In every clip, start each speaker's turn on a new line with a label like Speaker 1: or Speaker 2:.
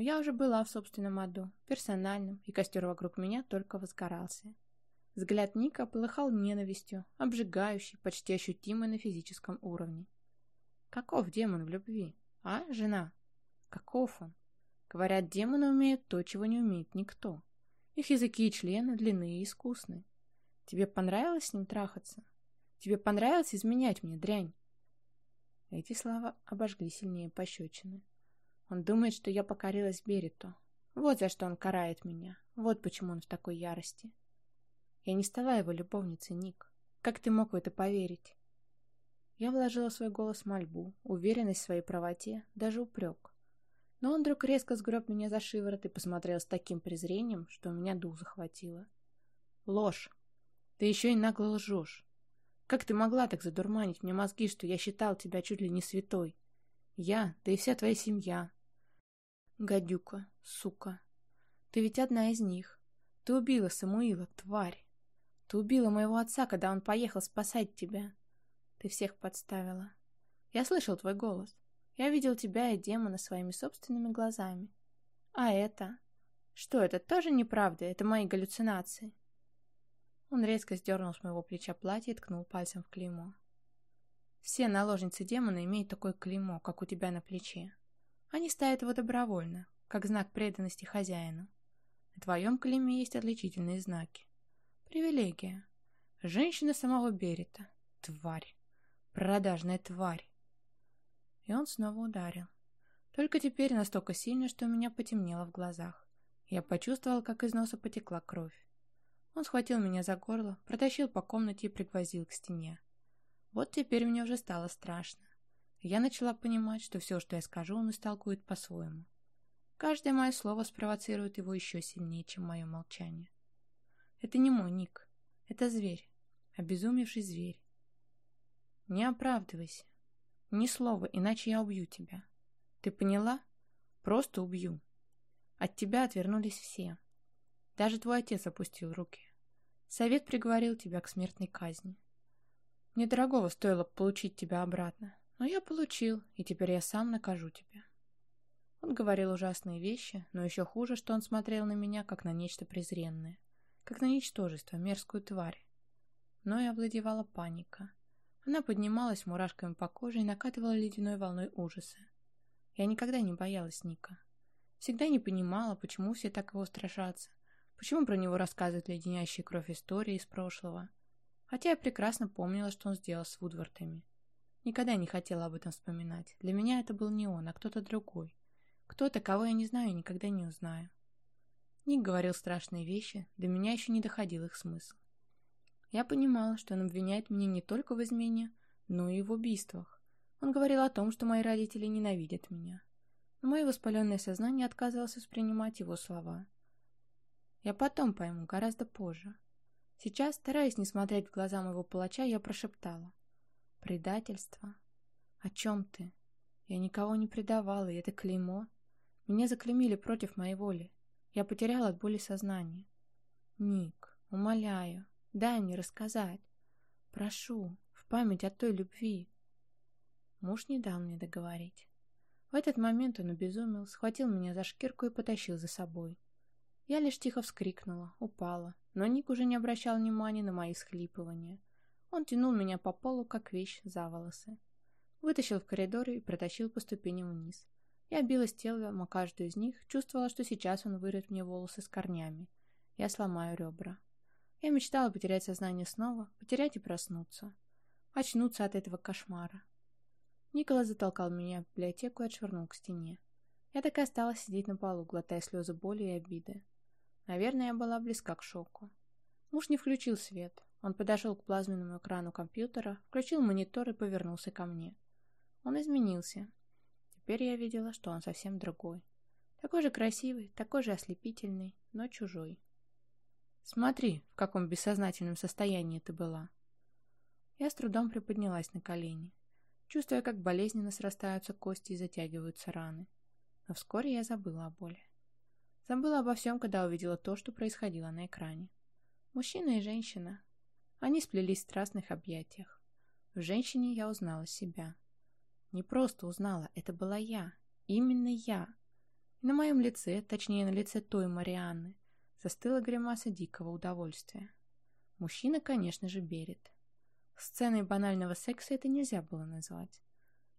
Speaker 1: Но я уже была в собственном аду, персональном, и костер вокруг меня только возгорался. Взгляд Ника полыхал ненавистью, обжигающий, почти ощутимый на физическом уровне. Каков демон в любви? А, жена? Каков он? Говорят, демоны умеют то, чего не умеет никто. Их языки и члены длинные и искусны. Тебе понравилось с ним трахаться? Тебе понравилось изменять мне, дрянь? Эти слова обожгли сильнее пощечины. Он думает, что я покорилась Берету. Вот за что он карает меня. Вот почему он в такой ярости. Я не стала его любовницей, Ник. Как ты мог в это поверить? Я вложила свой голос мольбу, уверенность в своей правоте, даже упрек. Но он вдруг резко сгреб меня за шиворот и посмотрел с таким презрением, что у меня дух захватило. Ложь. Ты еще и нагло лжешь. Как ты могла так задурманить мне мозги, что я считал тебя чуть ли не святой? Я, да и вся твоя семья. Гадюка, сука. Ты ведь одна из них. Ты убила Самуила, тварь. Ты убила моего отца, когда он поехал спасать тебя. Ты всех подставила. Я слышал твой голос. Я видел тебя и демона своими собственными глазами. А это? Что, это тоже неправда? Это мои галлюцинации. Он резко сдернул с моего плеча платье и ткнул пальцем в клеймо. Все наложницы демона имеют такое клеймо, как у тебя на плече. Они ставят его добровольно, как знак преданности хозяину. На твоем клейме есть отличительные знаки. Привилегия. Женщина самого Берета. Тварь. Продажная тварь. И он снова ударил. Только теперь настолько сильно, что у меня потемнело в глазах. Я почувствовал, как из носа потекла кровь. Он схватил меня за горло, протащил по комнате и пригвоздил к стене. Вот теперь мне уже стало страшно. Я начала понимать, что все, что я скажу, он истолкует по-своему. Каждое мое слово спровоцирует его еще сильнее, чем мое молчание. Это не мой ник. Это зверь. Обезумевший зверь. Не оправдывайся. Ни слова, иначе я убью тебя. Ты поняла? Просто убью. От тебя отвернулись все. Даже твой отец опустил руки. Совет приговорил тебя к смертной казни. Мне дорогого стоило получить тебя обратно, но я получил, и теперь я сам накажу тебя. Он говорил ужасные вещи, но еще хуже, что он смотрел на меня, как на нечто презренное, как на ничтожество, мерзкую тварь. Но и овладевала паника. Она поднималась мурашками по коже и накатывала ледяной волной ужаса. Я никогда не боялась Ника. Всегда не понимала, почему все так его страшатся, Почему про него рассказывают леденящие кровь истории из прошлого? Хотя я прекрасно помнила, что он сделал с Вудвортами. Никогда не хотела об этом вспоминать. Для меня это был не он, а кто-то другой. Кто-то, кого я не знаю и никогда не узнаю. Ник говорил страшные вещи, до меня еще не доходил их смысл. Я понимала, что он обвиняет меня не только в измене, но и в убийствах. Он говорил о том, что мои родители ненавидят меня. Но мое воспаленное сознание отказывалось воспринимать его слова – я потом пойму, гораздо позже. Сейчас, стараясь не смотреть в глаза моего палача, я прошептала. «Предательство? О чем ты? Я никого не предавала, и это клеймо. Меня заклеймили против моей воли. Я потеряла от боли сознание. Ник, умоляю, дай мне рассказать. Прошу, в память о той любви». Муж не дал мне договорить. В этот момент он обезумел, схватил меня за шкирку и потащил за собой. Я лишь тихо вскрикнула, упала, но Ник уже не обращал внимания на мои схлипывания. Он тянул меня по полу, как вещь, за волосы. Вытащил в коридор и протащил по ступеням вниз. Я билась телом о каждую из них, чувствовала, что сейчас он вырвет мне волосы с корнями. Я сломаю ребра. Я мечтала потерять сознание снова, потерять и проснуться. Очнуться от этого кошмара. Николас затолкал меня в библиотеку и отшвырнул к стене. Я так и осталась сидеть на полу, глотая слезы боли и обиды. Наверное, я была близка к шоку. Муж не включил свет. Он подошел к плазменному экрану компьютера, включил монитор и повернулся ко мне. Он изменился. Теперь я видела, что он совсем другой. Такой же красивый, такой же ослепительный, но чужой. Смотри, в каком бессознательном состоянии ты была. Я с трудом приподнялась на колени, чувствуя, как болезненно срастаются кости и затягиваются раны. Но вскоре я забыла о боли. Забыла обо всем, когда увидела то, что происходило на экране. Мужчина и женщина. Они сплелись в страстных объятиях. В женщине я узнала себя. Не просто узнала, это была я. Именно я. И на моем лице, точнее на лице той Марианны, застыла гримаса дикого удовольствия. Мужчина, конечно же, берет. Сценой банального секса это нельзя было назвать.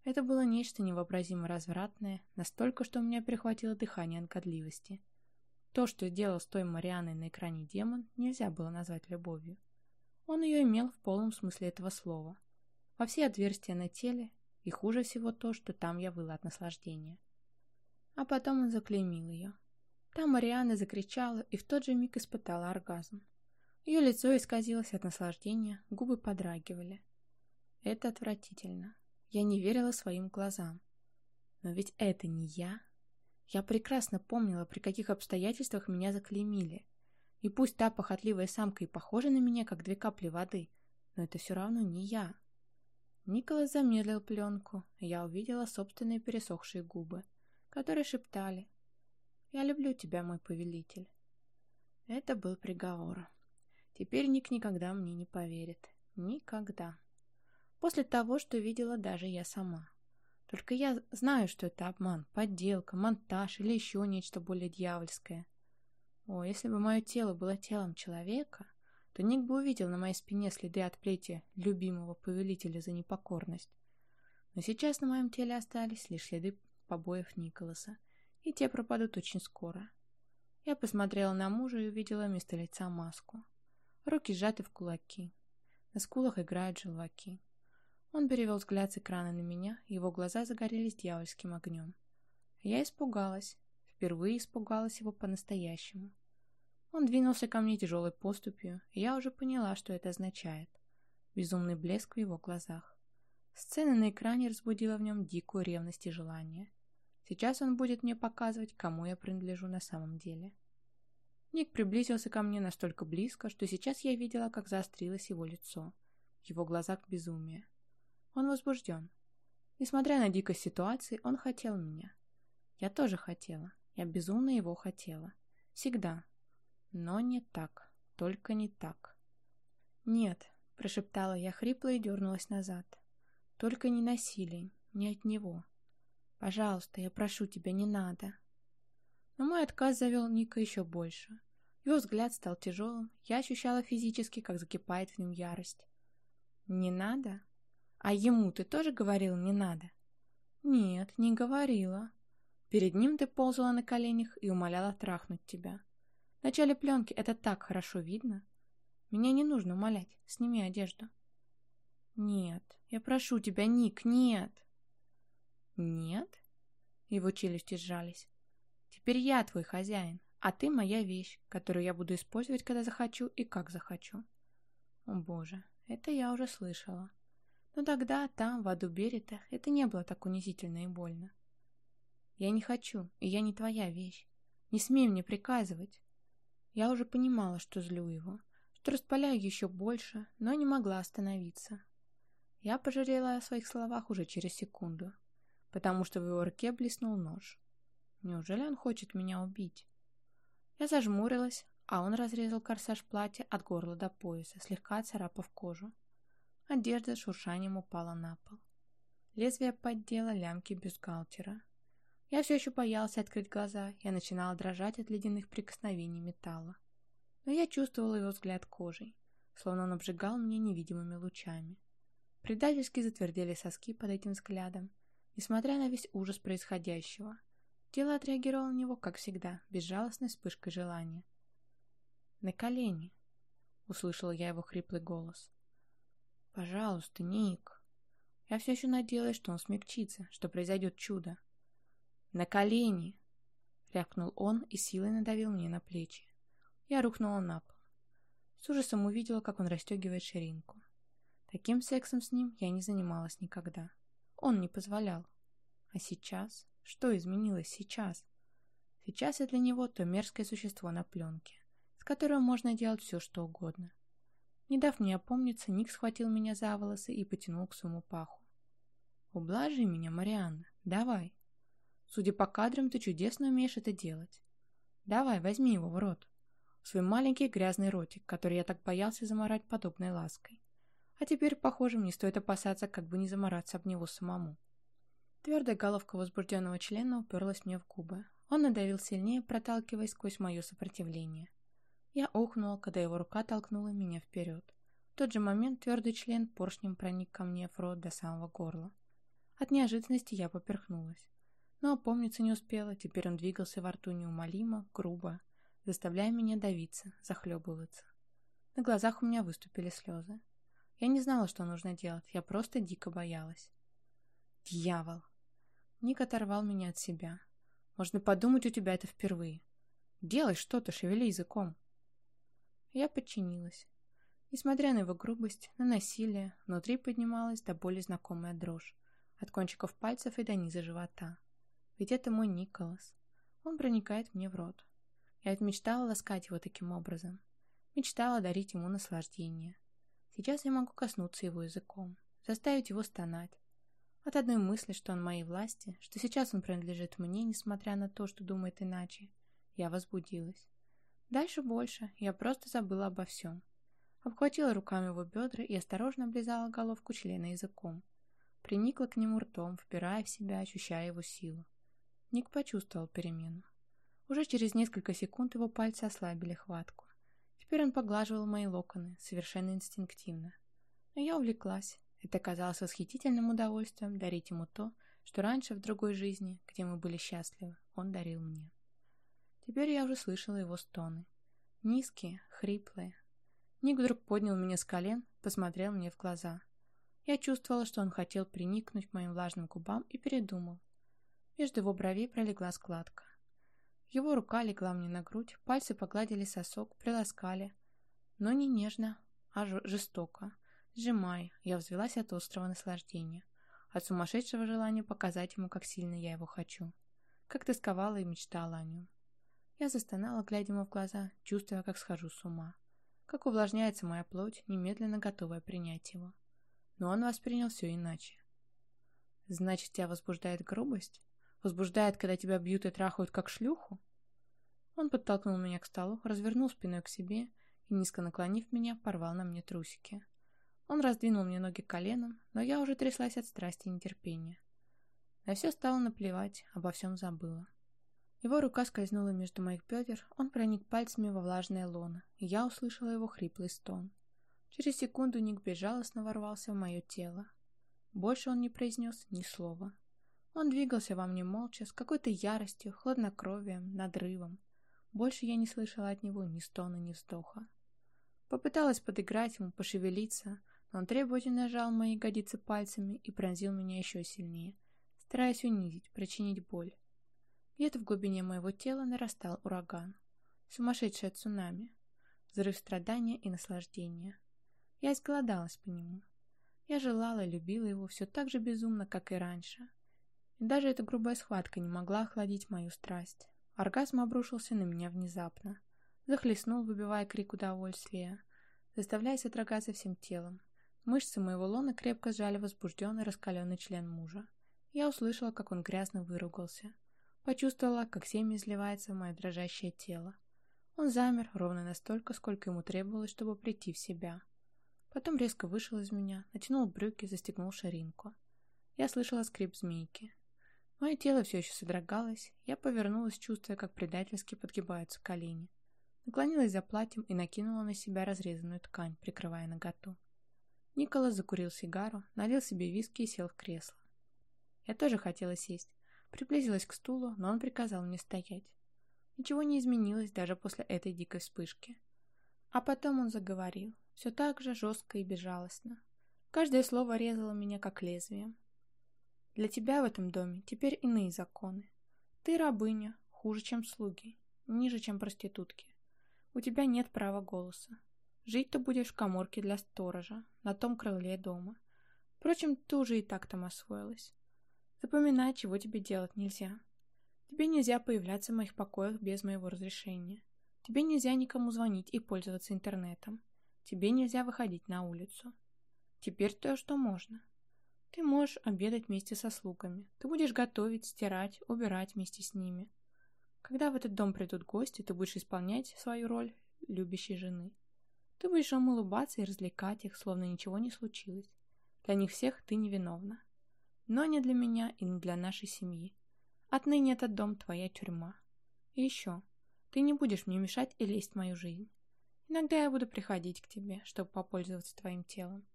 Speaker 1: Это было нечто невообразимо развратное, настолько, что у меня перехватило дыхание от годливости. То, что делал с той Марианой на экране демон, нельзя было назвать любовью. Он ее имел в полном смысле этого слова. Во все отверстия на теле, и хуже всего то, что там я выла от наслаждения. А потом он заклеймил ее. Там Марианна закричала и в тот же миг испытала оргазм. Ее лицо исказилось от наслаждения, губы подрагивали. Это отвратительно. Я не верила своим глазам. Но ведь это не я. Я прекрасно помнила, при каких обстоятельствах меня заклеймили. И пусть та похотливая самка и похожа на меня, как две капли воды, но это все равно не я. Николас замедлил пленку, и я увидела собственные пересохшие губы, которые шептали «Я люблю тебя, мой повелитель». Это был приговор. Теперь Ник никогда мне не поверит. Никогда. После того, что видела даже я сама. Только я знаю, что это обман, подделка, монтаж или еще нечто более дьявольское. О, если бы мое тело было телом человека, то Ник бы увидел на моей спине следы от плети любимого повелителя за непокорность. Но сейчас на моем теле остались лишь следы побоев Николаса, и те пропадут очень скоро. Я посмотрела на мужа и увидела вместо лица маску. Руки сжаты в кулаки. На скулах играют желваки. Он перевел взгляд с экрана на меня, его глаза загорелись дьявольским огнем. Я испугалась. Впервые испугалась его по-настоящему. Он двинулся ко мне тяжелой поступью, и я уже поняла, что это означает. Безумный блеск в его глазах. Сцена на экране разбудила в нем дикую ревность и желание. Сейчас он будет мне показывать, кому я принадлежу на самом деле. Ник приблизился ко мне настолько близко, что сейчас я видела, как заострилось его лицо, в его глазах безумие. Он возбужден. Несмотря на дикость ситуации, он хотел меня. Я тоже хотела. Я безумно его хотела. Всегда. Но не так. Только не так. «Нет», — прошептала я хрипло и дернулась назад. «Только не насилием, не от него. Пожалуйста, я прошу тебя, не надо». Но мой отказ завел Ника еще больше. Его взгляд стал тяжелым, я ощущала физически, как закипает в нем ярость. «Не надо?» А ему ты тоже говорил «не надо»?» «Нет, не говорила. Перед ним ты ползала на коленях и умоляла трахнуть тебя. В начале пленки это так хорошо видно. Меня не нужно умолять, сними одежду». «Нет, я прошу тебя, Ник, нет!» «Нет?» Его челюсти сжались. «Теперь я твой хозяин, а ты моя вещь, которую я буду использовать, когда захочу и как захочу». «О боже, это я уже слышала». Но тогда, там, в аду Берета, это не было так унизительно и больно. Я не хочу, и я не твоя вещь. Не смей мне приказывать. Я уже понимала, что злю его, что распаляю еще больше, но не могла остановиться. Я пожалела о своих словах уже через секунду, потому что в его руке блеснул нож. Неужели он хочет меня убить? Я зажмурилась, а он разрезал корсаж платья от горла до пояса, слегка царапав кожу. Одежда шуршанием упала на пол. Лезвие поддела лямки бюстгальтера. Я все еще боялся открыть глаза, я начинала дрожать от ледяных прикосновений металла. Но я чувствовала его взгляд кожей, словно он обжигал меня невидимыми лучами. Предательски затвердели соски под этим взглядом, несмотря на весь ужас происходящего. Тело отреагировало на него, как всегда, безжалостной вспышкой желания. «На колени!» — услышала я его хриплый голос. «Пожалуйста, Ник». Я все еще надеялась, что он смягчится, что произойдет чудо. «На колени!» — рявкнул он и силой надавил мне на плечи. Я рухнула на пол. С ужасом увидела, как он расстегивает ширинку. Таким сексом с ним я не занималась никогда. Он не позволял. А сейчас? Что изменилось сейчас? Сейчас я для него то мерзкое существо на пленке, с которым можно делать все, что угодно. Не дав мне опомниться, Ник схватил меня за волосы и потянул к своему паху. «Ублажи меня, Марианна, давай. Судя по кадрам, ты чудесно умеешь это делать. Давай, возьми его в рот. В свой маленький грязный ротик, который я так боялся заморать подобной лаской. А теперь, похоже, мне стоит опасаться, как бы не замораться об него самому». Твердая головка возбужденного члена уперлась мне в губы. Он надавил сильнее, проталкиваясь сквозь мое сопротивление. Я охнула, когда его рука толкнула меня вперед. В тот же момент твердый член поршнем проник ко мне в рот до самого горла. От неожиданности я поперхнулась. Но опомниться не успела, теперь он двигался во рту неумолимо, грубо, заставляя меня давиться, захлебываться. На глазах у меня выступили слезы. Я не знала, что нужно делать, я просто дико боялась. Дьявол! Ник оторвал меня от себя. Можно подумать, у тебя это впервые. Делай что-то, шевели языком. Я подчинилась. Несмотря на его грубость, на насилие, внутри поднималась до боли знакомая дрожь, от кончиков пальцев и до низа живота. Ведь это мой Николас. Он проникает мне в рот. Я ведь мечтала ласкать его таким образом. Мечтала дарить ему наслаждение. Сейчас я могу коснуться его языком, заставить его стонать. От одной мысли, что он моей власти, что сейчас он принадлежит мне, несмотря на то, что думает иначе, я возбудилась. Дальше больше, я просто забыла обо всем. Обхватила руками его бедра и осторожно облизала головку члена языком. Приникла к нему ртом, впирая в себя, ощущая его силу. Ник почувствовал перемену. Уже через несколько секунд его пальцы ослабили хватку. Теперь он поглаживал мои локоны, совершенно инстинктивно. Но я увлеклась. Это казалось восхитительным удовольствием дарить ему то, что раньше в другой жизни, где мы были счастливы, он дарил мне. Теперь я уже слышала его стоны. Низкие, хриплые. Ник вдруг поднял меня с колен, посмотрел мне в глаза. Я чувствовала, что он хотел приникнуть к моим влажным губам и передумал. Между его бровей пролегла складка. Его рука легла мне на грудь, пальцы погладили сосок, приласкали. Но не нежно, а жестоко. Сжимая, я взвелась от острого наслаждения. От сумасшедшего желания показать ему, как сильно я его хочу. Как тосковала и мечтала о нем. Я застонала, глядя ему в глаза, чувствуя, как схожу с ума. Как увлажняется моя плоть, немедленно готовая принять его. Но он воспринял все иначе. «Значит, тебя возбуждает грубость?» Возбуждает, когда тебя бьют и трахают, как шлюху? Он подтолкнул меня к столу, развернул спиной к себе и, низко наклонив меня, порвал на мне трусики. Он раздвинул мне ноги коленом, но я уже тряслась от страсти и нетерпения. На все стало наплевать, обо всем забыла. Его рука скользнула между моих бедер, он проник пальцами во влажное лоно, и я услышала его хриплый стон. Через секунду Ник безжалостно ворвался в мое тело. Больше он не произнес ни слова. Он двигался во мне молча, с какой-то яростью, хладнокровием, надрывом. Больше я не слышала от него ни стона, ни вздоха. Попыталась подыграть ему, пошевелиться, но он требовательно сжал мои ягодицы пальцами и пронзил меня еще сильнее, стараясь унизить, причинить боль. Где-то в глубине моего тела нарастал ураган. Сумасшедшее цунами. Взрыв страдания и наслаждения. Я изголодалась по нему. Я желала, любила его все так же безумно, как и раньше. И даже эта грубая схватка не могла охладить мою страсть. Оргазм обрушился на меня внезапно. Захлестнул, выбивая крик удовольствия, заставляя содрогаться всем телом. Мышцы моего лона крепко сжали возбужденный раскаленный член мужа. Я услышала, как он грязно выругался. Почувствовала, как семя изливается в мое дрожащее тело. Он замер ровно настолько, сколько ему требовалось, чтобы прийти в себя. Потом резко вышел из меня, натянул брюки, застегнул ширинку. Я слышала скрип змейки. Мое тело все еще содрогалось, я повернулась, чувствуя, как предательски подгибаются колени. Наклонилась за платьем и накинула на себя разрезанную ткань, прикрывая наготу. Николас закурил сигару, налил себе виски и сел в кресло. Я тоже хотела сесть. Приблизилась к стулу, но он приказал мне стоять. Ничего не изменилось даже после этой дикой вспышки. А потом он заговорил, все так же жестко и безжалостно. Каждое слово резало меня как лезвием. Для тебя в этом доме теперь иные законы. Ты рабыня, хуже, чем слуги, ниже, чем проститутки. У тебя нет права голоса. Жить ты будешь в коморке для сторожа, на том крыле дома. Впрочем, ты уже и так там освоилась. Запоминай, чего тебе делать нельзя. Тебе нельзя появляться в моих покоях без моего разрешения. Тебе нельзя никому звонить и пользоваться интернетом. Тебе нельзя выходить на улицу. Теперь то, что можно. Ты можешь обедать вместе со слугами. Ты будешь готовить, стирать, убирать вместе с ними. Когда в этот дом придут гости, ты будешь исполнять свою роль любящей жены. Ты будешь им улыбаться и развлекать их, словно ничего не случилось. Для них всех ты невиновна. Но не для меня и не для нашей семьи. Отныне этот дом твоя тюрьма. И еще, ты не будешь мне мешать и лезть в мою жизнь. Иногда я буду приходить к тебе, чтобы попользоваться твоим телом.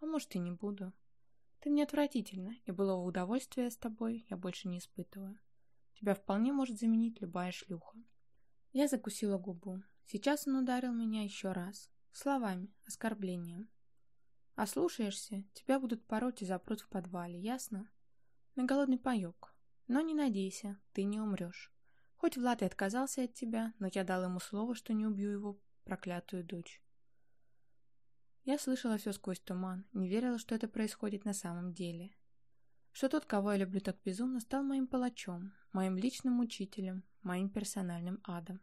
Speaker 1: А может и не буду. Ты мне отвратительно, и былого удовольствия с тобой я больше не испытываю. Тебя вполне может заменить любая шлюха. Я закусила губу. Сейчас он ударил меня еще раз. Словами, оскорблением. Ослушаешься, тебя будут пороть и запрут в подвале, ясно? На голодный паек. Но не надейся, ты не умрешь. Хоть Влад и отказался от тебя, но я дал ему слово, что не убью его проклятую дочь. Я слышала все сквозь туман, не верила, что это происходит на самом деле. Что тот, кого я люблю так безумно, стал моим палачом, моим личным учителем, моим персональным адом.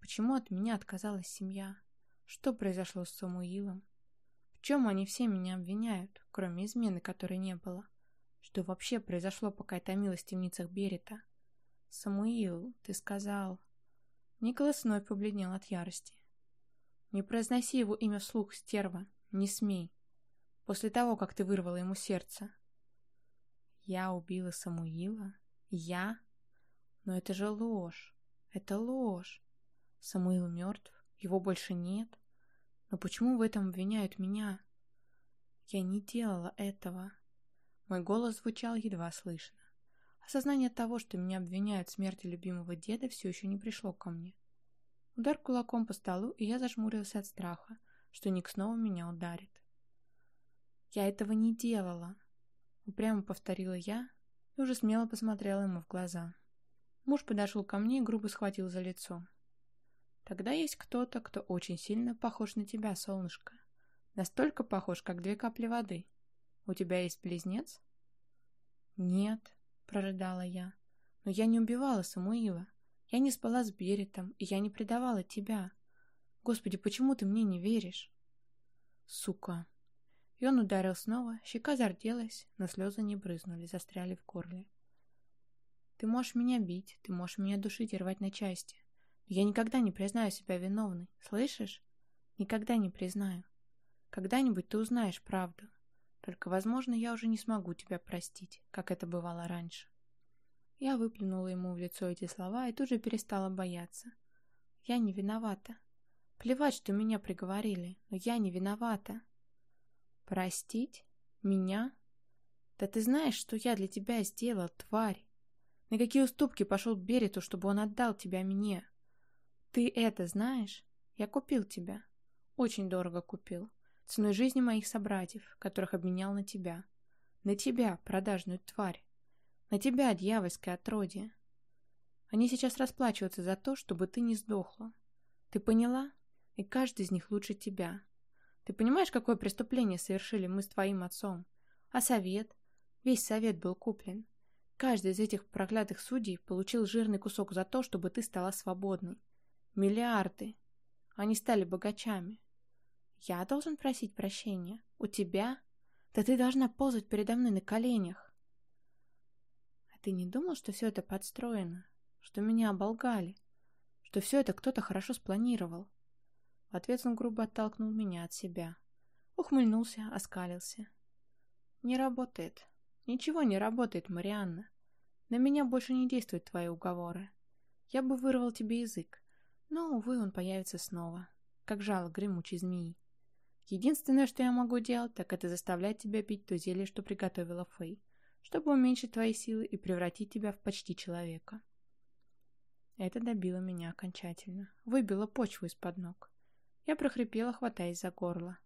Speaker 1: Почему от меня отказалась семья? Что произошло с Самуилом? чем они все меня обвиняют, кроме измены, которой не было? Что вообще произошло, пока я томилась в темницах Берета? Самуил, ты сказал... Николас вновь побледнел от ярости. Не произноси его имя вслух, стерва, не смей. После того, как ты вырвала ему сердце. Я убила Самуила? Я? Но это же ложь. Это ложь. Самуил мертв, его больше нет. Но почему в этом обвиняют меня? Я не делала этого. Мой голос звучал едва слышно. Осознание того, что меня обвиняют в смерти любимого деда, все еще не пришло ко мне. Удар кулаком по столу, и я зажмурилась от страха, что Ник снова меня ударит. «Я этого не делала», — упрямо повторила я и уже смело посмотрела ему в глаза. Муж подошел ко мне и грубо схватил за лицо. Тогда есть кто-то, кто очень сильно похож на тебя, солнышко. Настолько похож, как две капли воды. У тебя есть близнец? Нет, прорыдала я. Но я не убивала Самуила. Я не спала с Беретом, и я не предавала тебя. Господи, почему ты мне не веришь? Сука. И он ударил снова, щека зарделась, но слезы не брызнули, застряли в горле. Ты можешь меня бить, ты можешь меня душить и рвать на части. Я никогда не признаю себя виновной, слышишь? Никогда не признаю. Когда-нибудь ты узнаешь правду. Только, возможно, я уже не смогу тебя простить, как это бывало раньше. Я выплюнула ему в лицо эти слова и тут же перестала бояться. Я не виновата. Плевать, что меня приговорили, но я не виновата. Простить? Меня? Да ты знаешь, что я для тебя сделал, тварь. На какие уступки пошел Берету, чтобы он отдал тебя мне? Ты это знаешь? Я купил тебя. Очень дорого купил. Ценой жизни моих собратьев, которых обменял на тебя. На тебя, продажную тварь. На тебя, дьявольское отродье. Они сейчас расплачиваются за то, чтобы ты не сдохла. Ты поняла? И каждый из них лучше тебя. Ты понимаешь, какое преступление совершили мы с твоим отцом? А совет? Весь совет был куплен. Каждый из этих проклятых судей получил жирный кусок за то, чтобы ты стала свободной. Миллиарды. Они стали богачами. Я должен просить прощения? У тебя? Да ты должна ползать передо мной на коленях. Ты не думал, что все это подстроено? Что меня оболгали? Что все это кто-то хорошо спланировал? В ответ он грубо оттолкнул меня от себя. Ухмыльнулся, оскалился. Не работает. Ничего не работает, Марианна. На меня больше не действуют твои уговоры. Я бы вырвал тебе язык. Но, увы, он появится снова, как жало гремучей змеи. Единственное, что я могу делать, так это заставлять тебя пить то зелье, что приготовила Фэй, чтобы уменьшить твои силы и превратить тебя в почти человека. Это добило меня окончательно, выбило почву из-под ног. Я прохрипела, хватаясь за горло.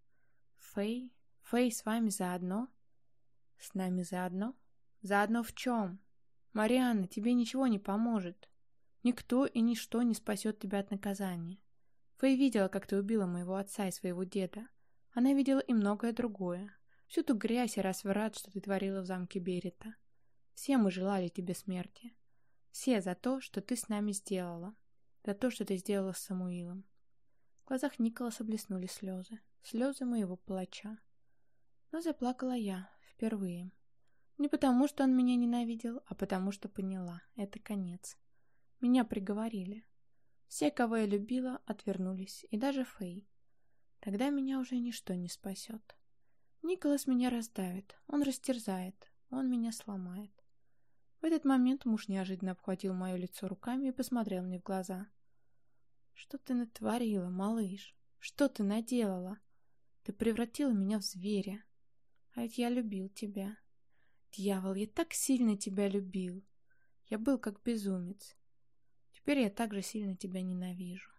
Speaker 1: «Фэй? Фэй с вами заодно?» «С нами заодно? Заодно в чем? Марианна, тебе ничего не поможет. Никто и ничто не спасет тебя от наказания. Фэй видела, как ты убила моего отца и своего деда. Она видела и многое другое. Всю ту грязь и разврат, что ты творила в замке Берета. Все мы желали тебе смерти. Все за то, что ты с нами сделала. За то, что ты сделала с Самуилом. В глазах Николаса блеснули слезы. Слезы моего палача. Но заплакала я. Впервые. Не потому, что он меня ненавидел, а потому, что поняла. Это конец. Меня приговорили. Все, кого я любила, отвернулись, и даже Фэй. Тогда меня уже ничто не спасет. Николас меня раздавит, он растерзает, он меня сломает. В этот момент муж неожиданно обхватил мое лицо руками и посмотрел мне в глаза. «Что ты натворила, малыш? Что ты наделала? Ты превратила меня в зверя. А ведь я любил тебя. Дьявол, я так сильно тебя любил. Я был как безумец. Теперь я так же сильно тебя ненавижу.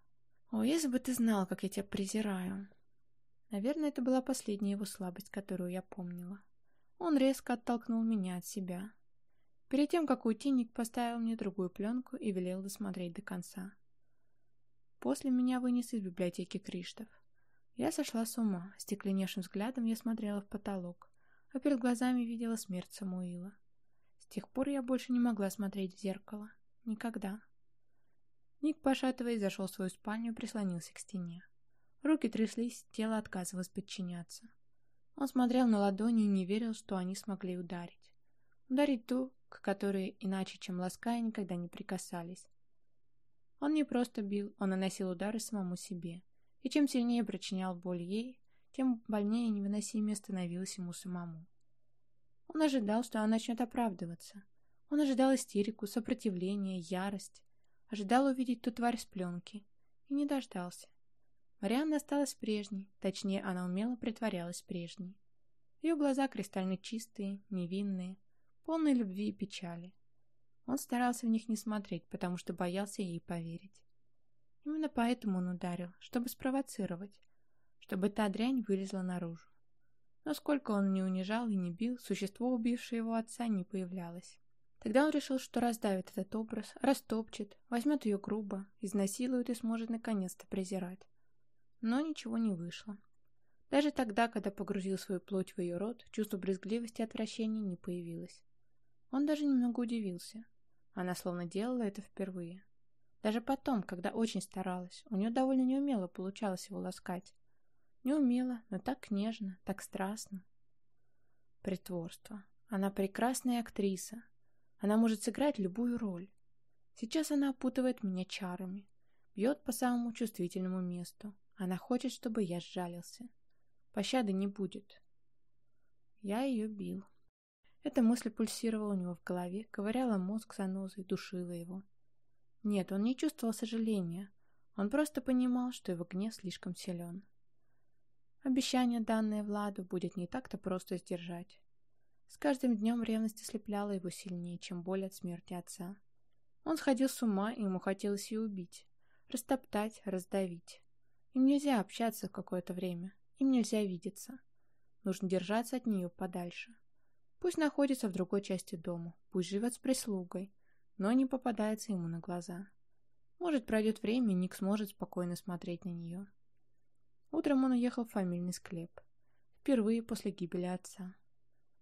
Speaker 1: О, если бы ты знал, как я тебя презираю. Наверное, это была последняя его слабость, которую я помнила. Он резко оттолкнул меня от себя. Перед тем, как уйти, Ник поставил мне другую пленку и велел досмотреть до конца. После меня вынес из библиотеки Криштов. Я сошла с ума, стекленевшим взглядом я смотрела в потолок, а перед глазами видела смерть Самуила. С тех пор я больше не могла смотреть в зеркало. Никогда. Ник, пошатываясь, зашел в свою спальню и прислонился к стене. Руки тряслись, тело отказывалось подчиняться. Он смотрел на ладони и не верил, что они смогли ударить. Ударить ту, к которой иначе, чем лаская, никогда не прикасались. Он не просто бил, он наносил удары самому себе. И чем сильнее причинял боль ей, тем больнее и невыносимее становилось ему самому. Он ожидал, что она начнет оправдываться. Он ожидал истерику, сопротивление, ярость. Ожидал увидеть ту тварь с пленки. И не дождался. Марианна осталась прежней, точнее, она умело притворялась прежней. Ее глаза кристально чистые, невинные, полные любви и печали. Он старался в них не смотреть, потому что боялся ей поверить. Именно поэтому он ударил, чтобы спровоцировать, чтобы та дрянь вылезла наружу. Но сколько он не унижал и не бил, существо, убившее его отца, не появлялось. Тогда он решил, что раздавит этот образ, растопчет, возьмет ее грубо, изнасилует и сможет наконец-то презирать. Но ничего не вышло. Даже тогда, когда погрузил свою плоть в ее рот, чувство брезгливости и отвращения не появилось. Он даже немного удивился. Она словно делала это впервые. Даже потом, когда очень старалась, у нее довольно неумело получалось его ласкать. Неумело, но так нежно, так страстно. Притворство. Она прекрасная актриса. Она может сыграть любую роль. Сейчас она опутывает меня чарами, бьет по самому чувствительному месту, она хочет, чтобы я сжалился. Пощады не будет. Я ее бил. Эта мысль пульсировала у него в голове, ковыряла мозг занозой, душила его. Нет, он не чувствовал сожаления. Он просто понимал, что его гнев слишком силен. Обещание, данное Владу, будет не так-то просто сдержать. С каждым днем ревность ослепляла его сильнее, чем боль от смерти отца. Он сходил с ума, и ему хотелось ее убить, растоптать, раздавить. Им нельзя общаться какое-то время, им нельзя видеться. Нужно держаться от нее подальше. Пусть находится в другой части дома, пусть живет с прислугой, но не попадается ему на глаза. Может, пройдет время, и Ник сможет спокойно смотреть на нее. Утром он уехал в фамильный склеп. Впервые после гибели отца.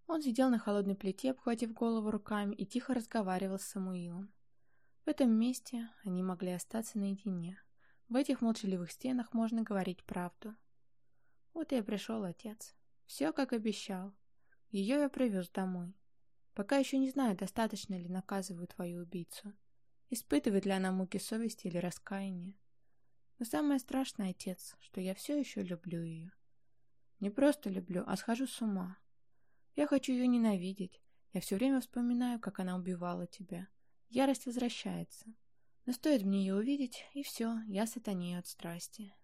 Speaker 1: Он сидел на холодной плите, обхватив голову руками, и тихо разговаривал с Самуилом. В этом месте они могли остаться наедине. В этих молчаливых стенах можно говорить правду. Вот и пришел отец. Все, как обещал. Ее я привез домой. Пока еще не знаю, достаточно ли наказываю твою убийцу. Испытывает ли она муки совести или раскаяния. Но самое страшное, отец, что я все еще люблю ее. Не просто люблю, а схожу с ума. Я хочу ее ненавидеть. Я все время вспоминаю, как она убивала тебя. Ярость возвращается. Но стоит мне ее увидеть, и все, я сатанею от страсти.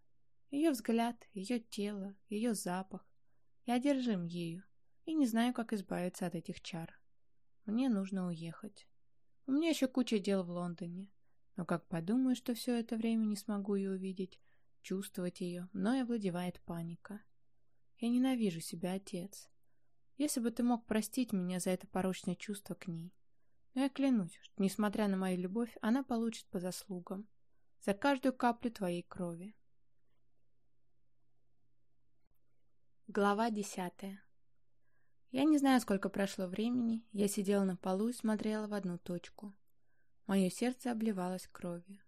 Speaker 1: Ее взгляд, ее тело, ее запах. Я одержим ею и не знаю, как избавиться от этих чар. Мне нужно уехать. У меня еще куча дел в Лондоне. Но как подумаю, что все это время не смогу ее увидеть, чувствовать ее, мною овладевает паника. Я ненавижу себя, отец. Если бы ты мог простить меня за это порочное чувство к ней, но я клянусь, что, несмотря на мою любовь, она получит по заслугам. За каждую каплю твоей крови. Глава десятая Я не знаю, сколько прошло времени, я сидела на полу и смотрела в одну точку. Мое сердце обливалось кровью.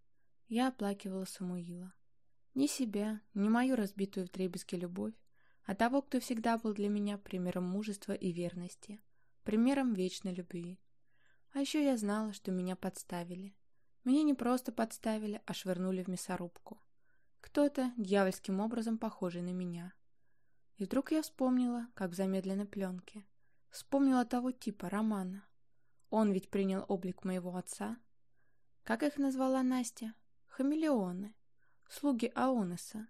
Speaker 1: Я оплакивала Самуила. Ни себя, ни мою разбитую вдребезги любовь, а того, кто всегда был для меня примером мужества и верности, примером вечной любви. А еще я знала, что меня подставили. Меня не просто подставили, а швырнули в мясорубку. Кто-то, дьявольским образом похожий на меня. И вдруг я вспомнила, как в замедленной пленке. Вспомнила того типа, Романа. Он ведь принял облик моего отца. Как их назвала Настя? Хамелеоны. Слуги Аонеса.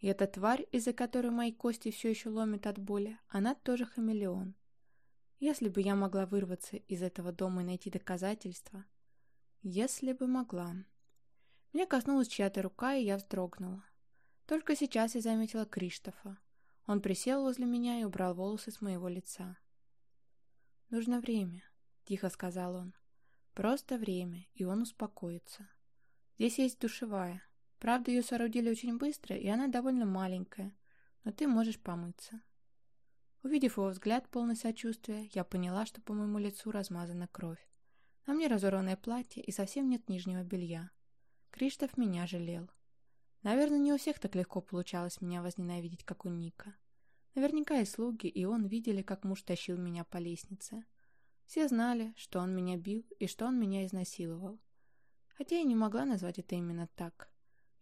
Speaker 1: И эта тварь, из-за которой мои кости все еще ломят от боли, она тоже хамелеон. Если бы я могла вырваться из этого дома и найти доказательства. Если бы могла. Меня коснулась чья-то рука, и я вздрогнула. Только сейчас я заметила Криштофа. Он присел возле меня и убрал волосы с моего лица. «Нужно время», — тихо сказал он. «Просто время, и он успокоится. Здесь есть душевая. Правда, ее соорудили очень быстро, и она довольно маленькая, но ты можешь помыться». Увидев его взгляд, полный сочувствия, я поняла, что по моему лицу размазана кровь. На мне разорванное платье и совсем нет нижнего белья. Криштоф меня жалел. Наверное, не у всех так легко получалось меня возненавидеть, как у Ника. Наверняка и слуги, и он видели, как муж тащил меня по лестнице. Все знали, что он меня бил и что он меня изнасиловал. Хотя я не могла назвать это именно так.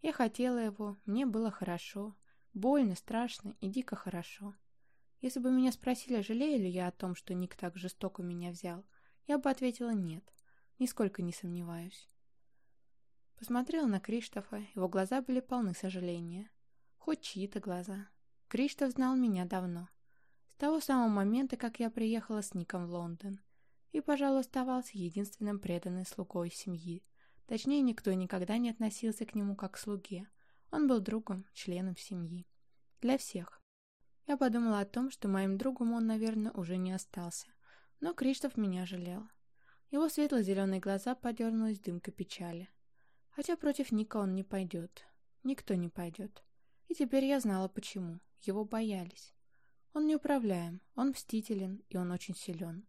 Speaker 1: Я хотела его, мне было хорошо, больно, страшно и дико хорошо. Если бы меня спросили, жалею ли я о том, что Ник так жестоко меня взял, я бы ответила нет, нисколько не сомневаюсь. Посмотрела на Криштофа, его глаза были полны сожаления. Хоть чьи-то глаза. Криштоф знал меня давно. С того самого момента, как я приехала с Ником в Лондон. И, пожалуй, оставался единственным преданным слугой семьи. Точнее, никто никогда не относился к нему как к слуге. Он был другом, членом семьи. Для всех. Я подумала о том, что моим другом он, наверное, уже не остался. Но Криштоф меня жалел. Его светло-зеленые глаза подернулись дымкой печали. Хотя против Ника он не пойдет. Никто не пойдет. И теперь я знала почему. Его боялись. Он неуправляем, он мстителен, и он очень силен.